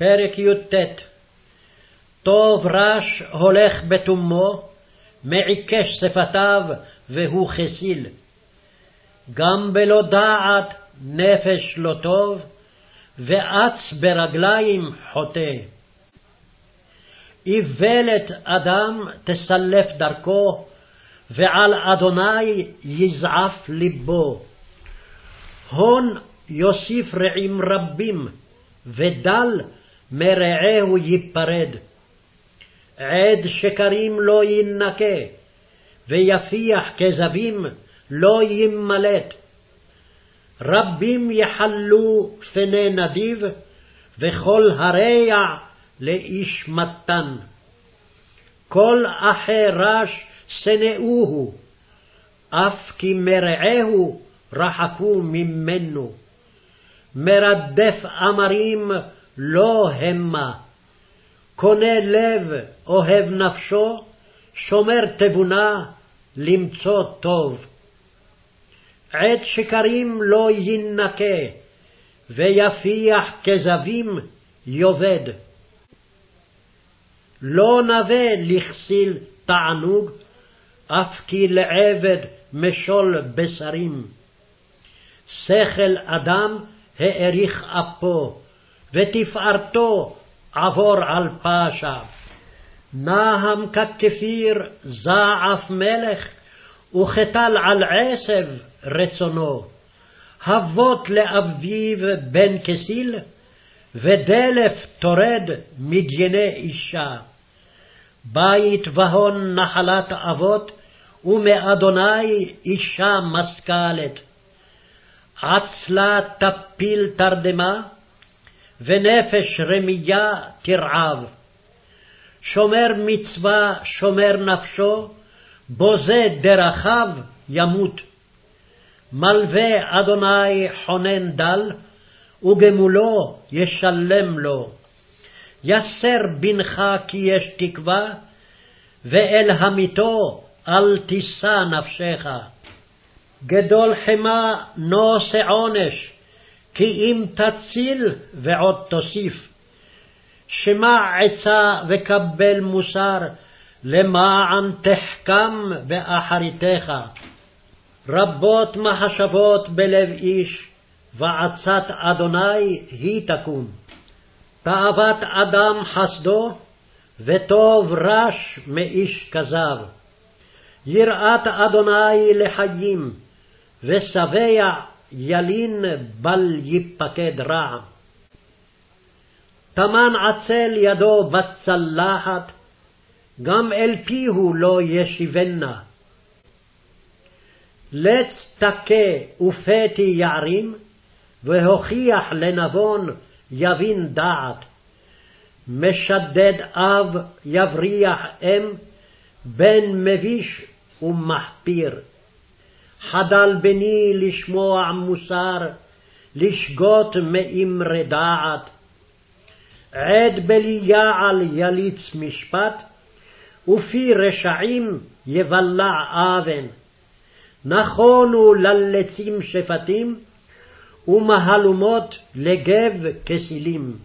פרק י"ט טוב רש הולך בתומו, מעיקש שפתיו והוא כסיל. גם בלא דעת נפש לא טוב, ואץ ברגליים חוטא. איוולת אדם תסלף דרכו, ועל אדוני יזעף לבו. הון יוסיף רעים רבים, ודל מרעהו ייפרד. עד שקרים לא ינקה, ויפיח כזבים לא ימלט. רבים יחלו פני נדיב, וכל הרע לאיש מתן. כל אחי רש שנאוהו, אף כי מרעהו רחקו ממנו. מרדף אמרים לא המה. קונה לב אוהב נפשו, שומר תבונה למצוא טוב. עת שקרים לא יינקה, ויפיח כזבים יאבד. לא נווה לכסיל תענוג, אף כי לעבד משול בשרים. שכל אדם האריך אפו, ותפארתו עבור על פשע. נהם ככפיר זעף מלך, וכתל על עשב רצונו. הבות לאביו בן כסיל, ודלף תורד מדייני אישה. בית והון נחלת אבות, ומאדוני אישה משכלת. עצלה תפיל תרדמה, ונפש רמייה תרעב. שומר מצווה שומר נפשו, בוזה דרכיו ימות. מלווה אדוני חונן דל, וגמולו ישלם לו. יסר בנך כי יש תקווה, ואל המיתו אל תישא נפשך. גדול חמא נושא עונש, כי אם תציל ועוד תוסיף. שמע עצה וקבל מוסר, למען תחכם באחריתך. רבות מחשבות בלב איש, ועצת אדוני היא תקום. תאוות אדם חסדו, וטוב רש מאיש כזב. יראת אדוני לחיים, ושבע ילין בל ייפקד רע. טמן עצל ידו בצלחת, גם אל פיהו לא ישיבנה. לץ תכה ופתי יערים, והוכיח לנבון יבין דעת. משדד אב יבריח אם, בן מביש ומחפיר. חדל בני לשמוע מוסר, לשגות מאמרי דעת. עד בליעל יליץ משפט, ופי רשעים יבלע אבן. נכונו ללצים שפטים, ומהלומות לגב כסילים.